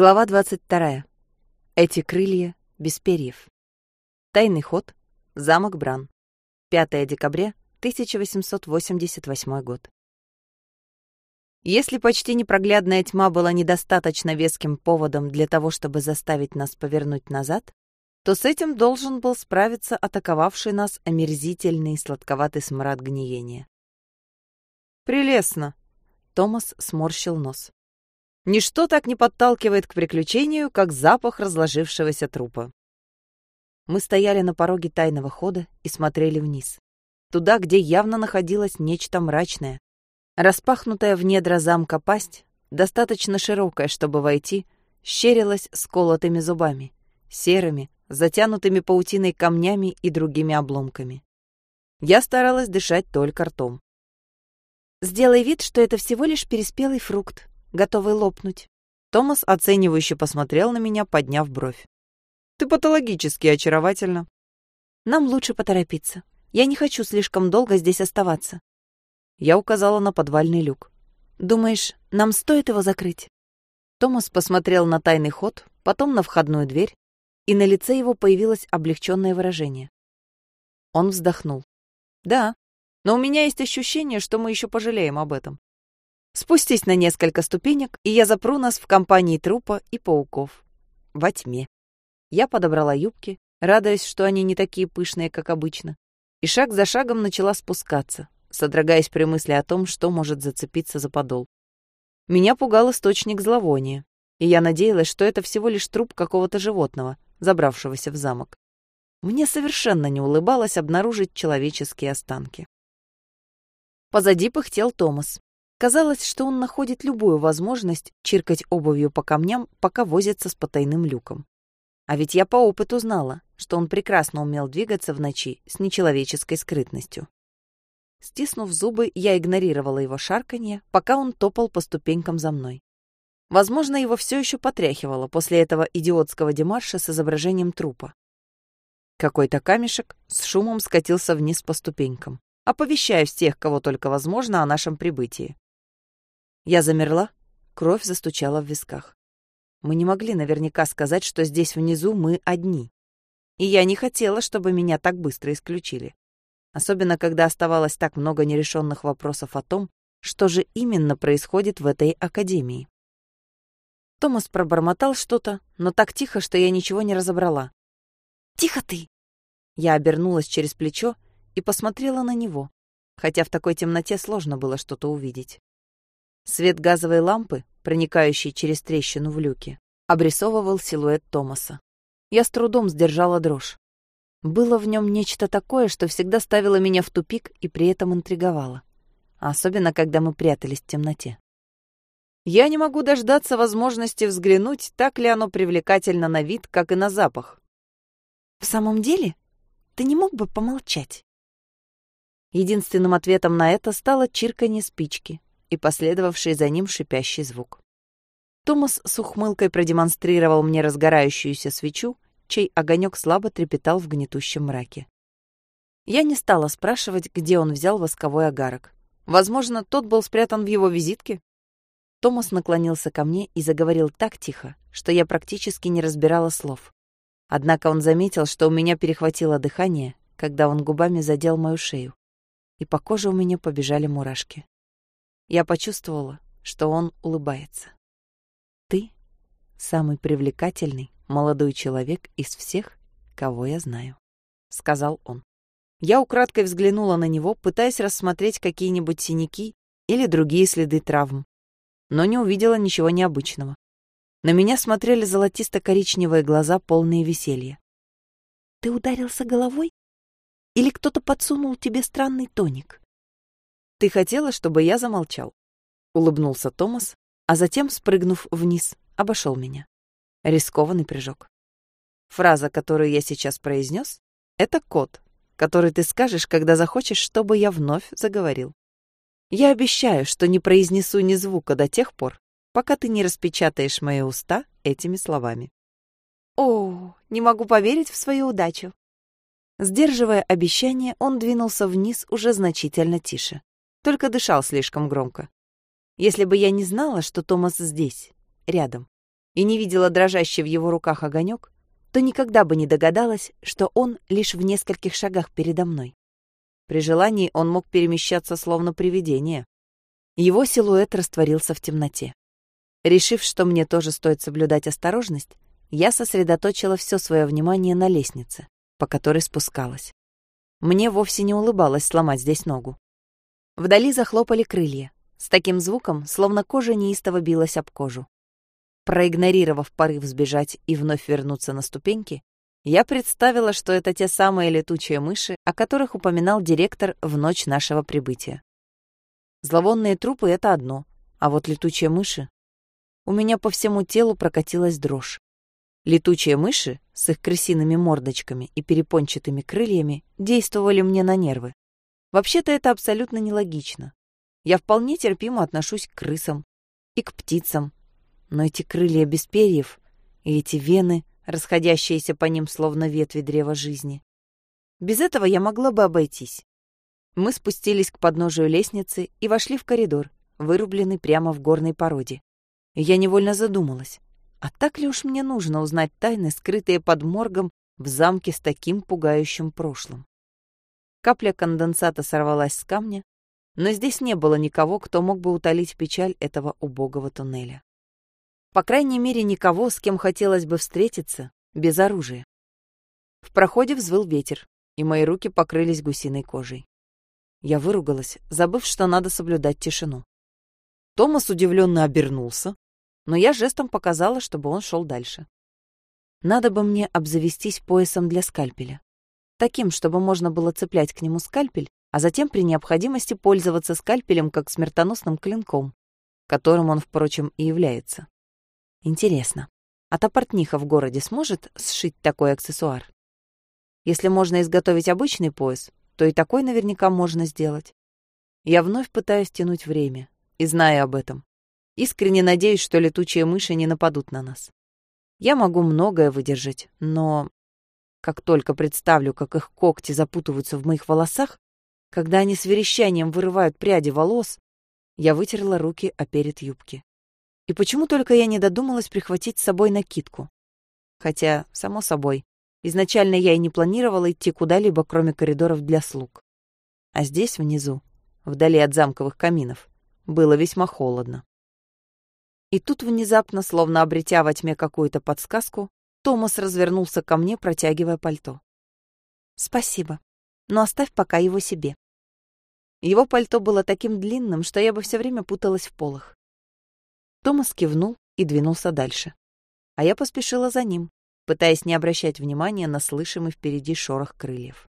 Глава 22. Эти крылья без перьев. Тайный ход. Замок Бран. 5 декабря 1888 год. Если почти непроглядная тьма была недостаточно веским поводом для того, чтобы заставить нас повернуть назад, то с этим должен был справиться атаковавший нас омерзительный сладковатый смрад гниения. «Прелестно!» — Томас сморщил нос. Ничто так не подталкивает к приключению, как запах разложившегося трупа. Мы стояли на пороге тайного хода и смотрели вниз. Туда, где явно находилось нечто мрачное. Распахнутая в недра замка пасть, достаточно широкая, чтобы войти, щерилась сколотыми зубами, серыми, затянутыми паутиной камнями и другими обломками. Я старалась дышать только ртом. «Сделай вид, что это всего лишь переспелый фрукт», готовый лопнуть. Томас оценивающе посмотрел на меня, подняв бровь. «Ты патологически очаровательна». «Нам лучше поторопиться. Я не хочу слишком долго здесь оставаться». Я указала на подвальный люк. «Думаешь, нам стоит его закрыть?» Томас посмотрел на тайный ход, потом на входную дверь, и на лице его появилось облегченное выражение. Он вздохнул. «Да, но у меня есть ощущение, что мы еще пожалеем об этом. Спустись на несколько ступенек, и я запру нас в компании трупа и пауков. Во тьме. Я подобрала юбки, радуясь, что они не такие пышные, как обычно, и шаг за шагом начала спускаться, содрогаясь при мысли о том, что может зацепиться за подол. Меня пугал источник зловония, и я надеялась, что это всего лишь труп какого-то животного, забравшегося в замок. Мне совершенно не улыбалось обнаружить человеческие останки. Позади пыхтел Томас, Казалось, что он находит любую возможность чиркать обувью по камням, пока возится с потайным люком. А ведь я по опыту знала, что он прекрасно умел двигаться в ночи с нечеловеческой скрытностью. Стиснув зубы, я игнорировала его шарканье, пока он топал по ступенькам за мной. Возможно, его все еще потряхивало после этого идиотского демарша с изображением трупа. Какой-то камешек с шумом скатился вниз по ступенькам, оповещая всех, кого только возможно, о нашем прибытии. Я замерла, кровь застучала в висках. Мы не могли наверняка сказать, что здесь внизу мы одни. И я не хотела, чтобы меня так быстро исключили. Особенно, когда оставалось так много нерешенных вопросов о том, что же именно происходит в этой академии. Томас пробормотал что-то, но так тихо, что я ничего не разобрала. «Тихо ты!» Я обернулась через плечо и посмотрела на него, хотя в такой темноте сложно было что-то увидеть. Свет газовой лампы, проникающей через трещину в люке, обрисовывал силуэт Томаса. Я с трудом сдержала дрожь. Было в нем нечто такое, что всегда ставило меня в тупик и при этом интриговало. Особенно, когда мы прятались в темноте. Я не могу дождаться возможности взглянуть, так ли оно привлекательно на вид, как и на запах. В самом деле, ты не мог бы помолчать? Единственным ответом на это стало чирканье спички, и последовавший за ним шипящий звук. Томас с ухмылкой продемонстрировал мне разгорающуюся свечу, чей огонек слабо трепетал в гнетущем мраке. Я не стала спрашивать, где он взял восковой огарок. Возможно, тот был спрятан в его визитке. Томас наклонился ко мне и заговорил так тихо, что я практически не разбирала слов. Однако он заметил, что у меня перехватило дыхание, когда он губами задел мою шею, и по коже у меня побежали мурашки. Я почувствовала, что он улыбается. «Ты — самый привлекательный молодой человек из всех, кого я знаю», — сказал он. Я украдкой взглянула на него, пытаясь рассмотреть какие-нибудь синяки или другие следы травм, но не увидела ничего необычного. На меня смотрели золотисто-коричневые глаза, полные веселья. «Ты ударился головой? Или кто-то подсунул тебе странный тоник?» «Ты хотела, чтобы я замолчал?» — улыбнулся Томас, а затем, спрыгнув вниз, обошел меня. Рискованный прыжок. Фраза, которую я сейчас произнес, это код, который ты скажешь, когда захочешь, чтобы я вновь заговорил. Я обещаю, что не произнесу ни звука до тех пор, пока ты не распечатаешь мои уста этими словами. О, не могу поверить в свою удачу. Сдерживая обещание, он двинулся вниз уже значительно тише только дышал слишком громко. Если бы я не знала, что Томас здесь, рядом, и не видела дрожащий в его руках огонек, то никогда бы не догадалась, что он лишь в нескольких шагах передо мной. При желании он мог перемещаться словно привидение. Его силуэт растворился в темноте. Решив, что мне тоже стоит соблюдать осторожность, я сосредоточила все свое внимание на лестнице, по которой спускалась. Мне вовсе не улыбалось сломать здесь ногу. Вдали захлопали крылья, с таким звуком, словно кожа неистово билась об кожу. Проигнорировав порыв сбежать и вновь вернуться на ступеньки, я представила, что это те самые летучие мыши, о которых упоминал директор в ночь нашего прибытия. Зловонные трупы — это одно, а вот летучие мыши... У меня по всему телу прокатилась дрожь. Летучие мыши с их крысиными мордочками и перепончатыми крыльями действовали мне на нервы. Вообще-то это абсолютно нелогично. Я вполне терпимо отношусь к крысам и к птицам, но эти крылья без перьев и эти вены, расходящиеся по ним словно ветви древа жизни. Без этого я могла бы обойтись. Мы спустились к подножию лестницы и вошли в коридор, вырубленный прямо в горной породе. я невольно задумалась, а так ли уж мне нужно узнать тайны, скрытые под моргом в замке с таким пугающим прошлым? Капля конденсата сорвалась с камня, но здесь не было никого, кто мог бы утолить печаль этого убогого туннеля. По крайней мере, никого, с кем хотелось бы встретиться, без оружия. В проходе взвыл ветер, и мои руки покрылись гусиной кожей. Я выругалась, забыв, что надо соблюдать тишину. Томас удивленно обернулся, но я жестом показала, чтобы он шел дальше. Надо бы мне обзавестись поясом для скальпеля. Таким, чтобы можно было цеплять к нему скальпель, а затем при необходимости пользоваться скальпелем как смертоносным клинком, которым он, впрочем, и является. Интересно, а та портниха в городе сможет сшить такой аксессуар? Если можно изготовить обычный пояс, то и такой наверняка можно сделать. Я вновь пытаюсь тянуть время, и знаю об этом. Искренне надеюсь, что летучие мыши не нападут на нас. Я могу многое выдержать, но как только представлю, как их когти запутываются в моих волосах, когда они с верещанием вырывают пряди волос, я вытерла руки о перед юбки. И почему только я не додумалась прихватить с собой накидку? Хотя, само собой, изначально я и не планировала идти куда-либо, кроме коридоров для слуг. А здесь, внизу, вдали от замковых каминов, было весьма холодно. И тут внезапно, словно обретя во тьме какую-то подсказку, Томас развернулся ко мне, протягивая пальто. «Спасибо, но оставь пока его себе». Его пальто было таким длинным, что я бы все время путалась в полах. Томас кивнул и двинулся дальше. А я поспешила за ним, пытаясь не обращать внимания на слышимый впереди шорох крыльев.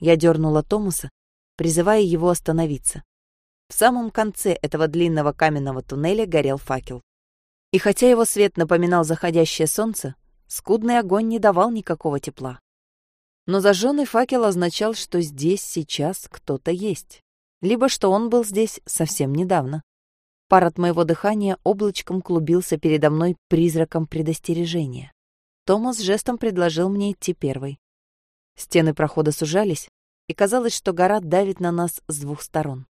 Я дернула Томаса, призывая его остановиться, в самом конце этого длинного каменного туннеля горел факел. И хотя его свет напоминал заходящее солнце, скудный огонь не давал никакого тепла. Но зажженный факел означал, что здесь сейчас кто-то есть, либо что он был здесь совсем недавно. Пар от моего дыхания облачком клубился передо мной призраком предостережения. Томас жестом предложил мне идти первой. Стены прохода сужались, и казалось, что гора давит на нас с двух сторон.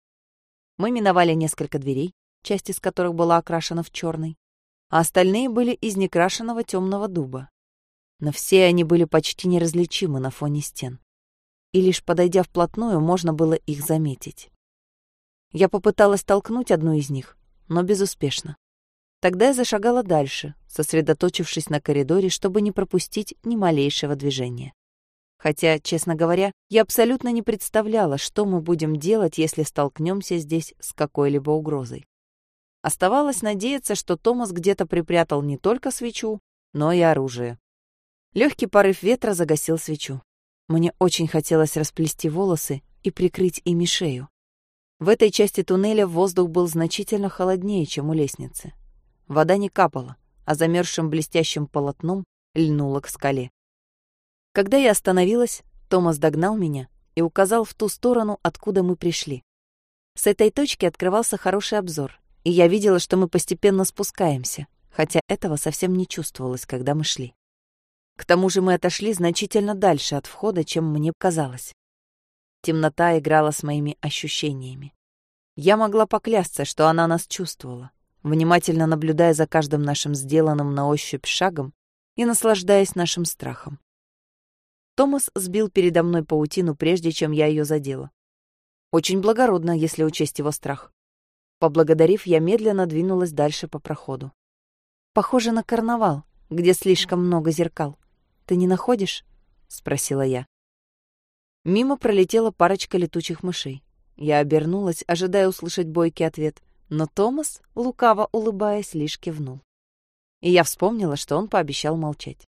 Мы миновали несколько дверей, часть из которых была окрашена в черный, а остальные были из некрашенного темного дуба. Но все они были почти неразличимы на фоне стен. И лишь подойдя вплотную, можно было их заметить. Я попыталась толкнуть одну из них, но безуспешно. Тогда я зашагала дальше, сосредоточившись на коридоре, чтобы не пропустить ни малейшего движения. Хотя, честно говоря, я абсолютно не представляла, что мы будем делать, если столкнемся здесь с какой-либо угрозой. Оставалось надеяться, что Томас где-то припрятал не только свечу, но и оружие. Легкий порыв ветра загасил свечу. Мне очень хотелось расплести волосы и прикрыть ими шею. В этой части туннеля воздух был значительно холоднее, чем у лестницы. Вода не капала, а замерзшим блестящим полотном льнула к скале. Когда я остановилась, Томас догнал меня и указал в ту сторону, откуда мы пришли. С этой точки открывался хороший обзор, и я видела, что мы постепенно спускаемся, хотя этого совсем не чувствовалось, когда мы шли. К тому же мы отошли значительно дальше от входа, чем мне казалось. Темнота играла с моими ощущениями. Я могла поклясться, что она нас чувствовала, внимательно наблюдая за каждым нашим сделанным на ощупь шагом и наслаждаясь нашим страхом. Томас сбил передо мной паутину, прежде чем я ее задела. Очень благородно, если учесть его страх. Поблагодарив, я медленно двинулась дальше по проходу. «Похоже на карнавал, где слишком много зеркал. Ты не находишь?» — спросила я. Мимо пролетела парочка летучих мышей. Я обернулась, ожидая услышать бойкий ответ, но Томас, лукаво улыбаясь, лишь кивнул. И я вспомнила, что он пообещал молчать.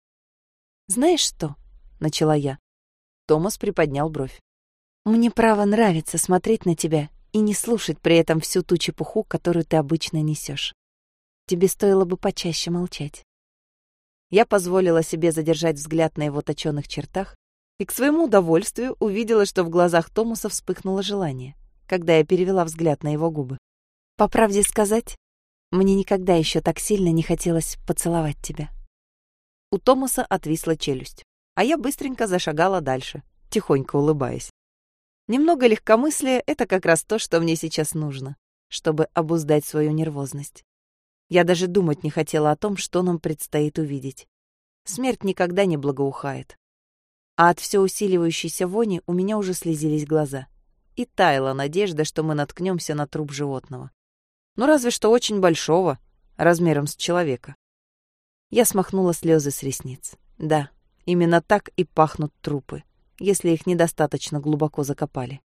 «Знаешь что?» — начала я. Томас приподнял бровь. «Мне право нравится смотреть на тебя и не слушать при этом всю ту чепуху, которую ты обычно несешь. Тебе стоило бы почаще молчать». Я позволила себе задержать взгляд на его точёных чертах и к своему удовольствию увидела, что в глазах Томаса вспыхнуло желание, когда я перевела взгляд на его губы. По правде сказать, мне никогда еще так сильно не хотелось поцеловать тебя. У Томаса отвисла челюсть, а я быстренько зашагала дальше, тихонько улыбаясь. Немного легкомыслия — это как раз то, что мне сейчас нужно, чтобы обуздать свою нервозность. Я даже думать не хотела о том, что нам предстоит увидеть. Смерть никогда не благоухает, а от все усиливающейся вони у меня уже слезились глаза. И таяла надежда, что мы наткнемся на труп животного. Ну, разве что очень большого, размером с человека. Я смахнула слезы с ресниц. Да, именно так и пахнут трупы, если их недостаточно глубоко закопали.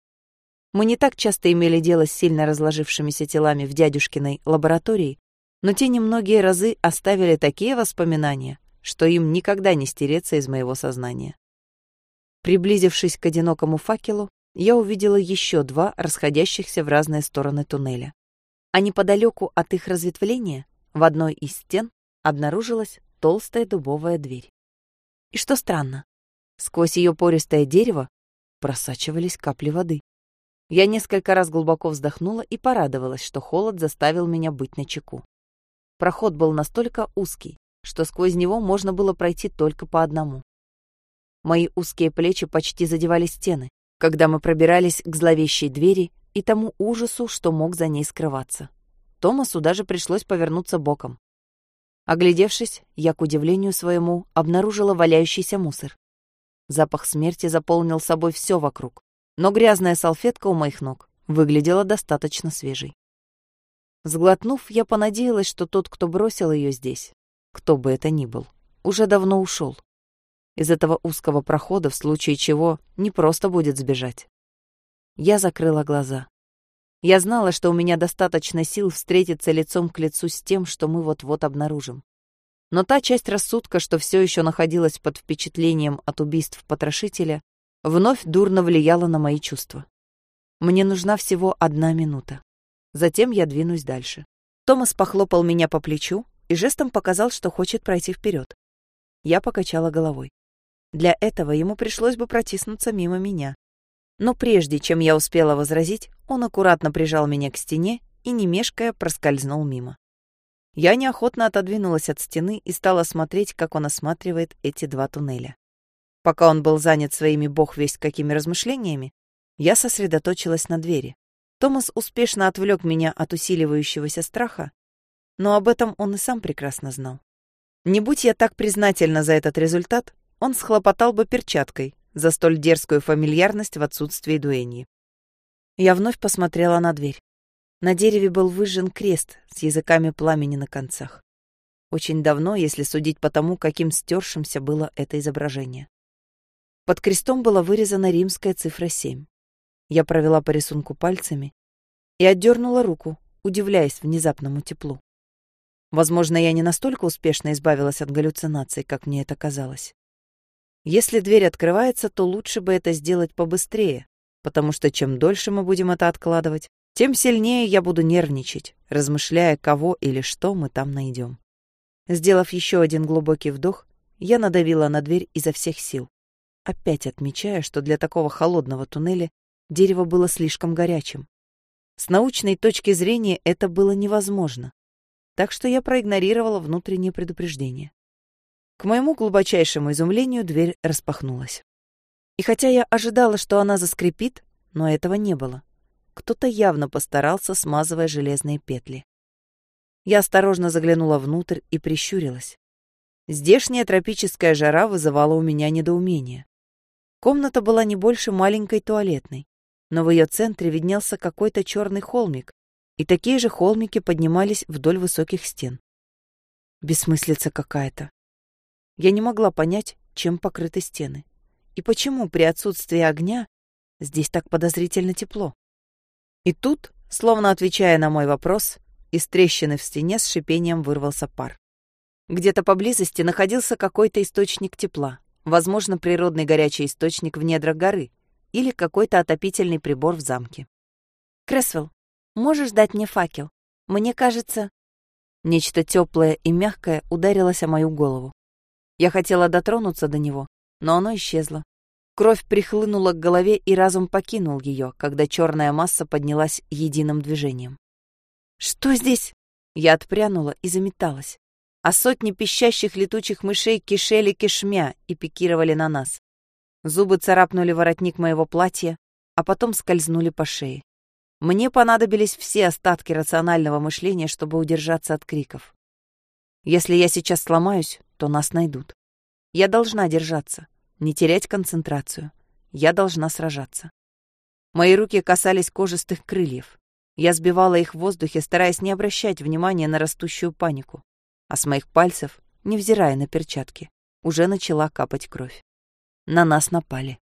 Мы не так часто имели дело с сильно разложившимися телами в дядюшкиной лаборатории, но те немногие разы оставили такие воспоминания, что им никогда не стереться из моего сознания. Приблизившись к одинокому факелу, я увидела еще два расходящихся в разные стороны туннеля. А неподалеку от их разветвления, в одной из стен, обнаружилась толстая дубовая дверь. И что странно, сквозь ее пористое дерево просачивались капли воды. Я несколько раз глубоко вздохнула и порадовалась, что холод заставил меня быть начеку. Проход был настолько узкий, что сквозь него можно было пройти только по одному. Мои узкие плечи почти задевали стены, когда мы пробирались к зловещей двери и тому ужасу, что мог за ней скрываться. Томасу даже пришлось повернуться боком. Оглядевшись, я, к удивлению своему, обнаружила валяющийся мусор. Запах смерти заполнил собой все вокруг, но грязная салфетка у моих ног выглядела достаточно свежей. Сглотнув, я понадеялась, что тот, кто бросил ее здесь, кто бы это ни был, уже давно ушел. Из этого узкого прохода, в случае чего, не просто будет сбежать. Я закрыла глаза. Я знала, что у меня достаточно сил встретиться лицом к лицу с тем, что мы вот-вот обнаружим. Но та часть рассудка, что все еще находилась под впечатлением от убийств потрошителя, вновь дурно влияла на мои чувства. Мне нужна всего одна минута. Затем я двинусь дальше. Томас похлопал меня по плечу и жестом показал, что хочет пройти вперед. Я покачала головой. Для этого ему пришлось бы протиснуться мимо меня. Но прежде чем я успела возразить, он аккуратно прижал меня к стене и, не мешкая, проскользнул мимо. Я неохотно отодвинулась от стены и стала смотреть, как он осматривает эти два туннеля. Пока он был занят своими бог весть какими размышлениями, я сосредоточилась на двери. Томас успешно отвлек меня от усиливающегося страха, но об этом он и сам прекрасно знал. Не будь я так признательна за этот результат, он схлопотал бы перчаткой за столь дерзкую фамильярность в отсутствии дуэньи. Я вновь посмотрела на дверь. На дереве был выжжен крест с языками пламени на концах. Очень давно, если судить по тому, каким стершимся было это изображение. Под крестом была вырезана римская цифра 7. Я провела по рисунку пальцами и отдернула руку, удивляясь внезапному теплу. Возможно, я не настолько успешно избавилась от галлюцинаций, как мне это казалось. Если дверь открывается, то лучше бы это сделать побыстрее, потому что чем дольше мы будем это откладывать, тем сильнее я буду нервничать, размышляя, кого или что мы там найдем. Сделав еще один глубокий вдох, я надавила на дверь изо всех сил, опять отмечая, что для такого холодного туннеля дерево было слишком горячим. С научной точки зрения это было невозможно, так что я проигнорировала внутреннее предупреждение. К моему глубочайшему изумлению дверь распахнулась. И хотя я ожидала, что она заскрипит, но этого не было. Кто-то явно постарался, смазывая железные петли. Я осторожно заглянула внутрь и прищурилась. Здешняя тропическая жара вызывала у меня недоумение. Комната была не больше маленькой туалетной, но в ее центре виднелся какой-то черный холмик, и такие же холмики поднимались вдоль высоких стен. Бессмыслица какая-то. Я не могла понять, чем покрыты стены, и почему при отсутствии огня здесь так подозрительно тепло. И тут, словно отвечая на мой вопрос, из трещины в стене с шипением вырвался пар. Где-то поблизости находился какой-то источник тепла, возможно, природный горячий источник в недрах горы или какой-то отопительный прибор в замке. «Кресвелл, можешь дать мне факел? Мне кажется...» Нечто теплое и мягкое ударилось о мою голову. Я хотела дотронуться до него, но оно исчезло. Кровь прихлынула к голове, и разум покинул ее, когда черная масса поднялась единым движением. «Что здесь?» Я отпрянула и заметалась а сотни пищащих летучих мышей кишели кишмя и пикировали на нас. Зубы царапнули воротник моего платья, а потом скользнули по шее. Мне понадобились все остатки рационального мышления, чтобы удержаться от криков. Если я сейчас сломаюсь, то нас найдут. Я должна держаться, не терять концентрацию. Я должна сражаться. Мои руки касались кожистых крыльев. Я сбивала их в воздухе, стараясь не обращать внимания на растущую панику а с моих пальцев, невзирая на перчатки, уже начала капать кровь. На нас напали.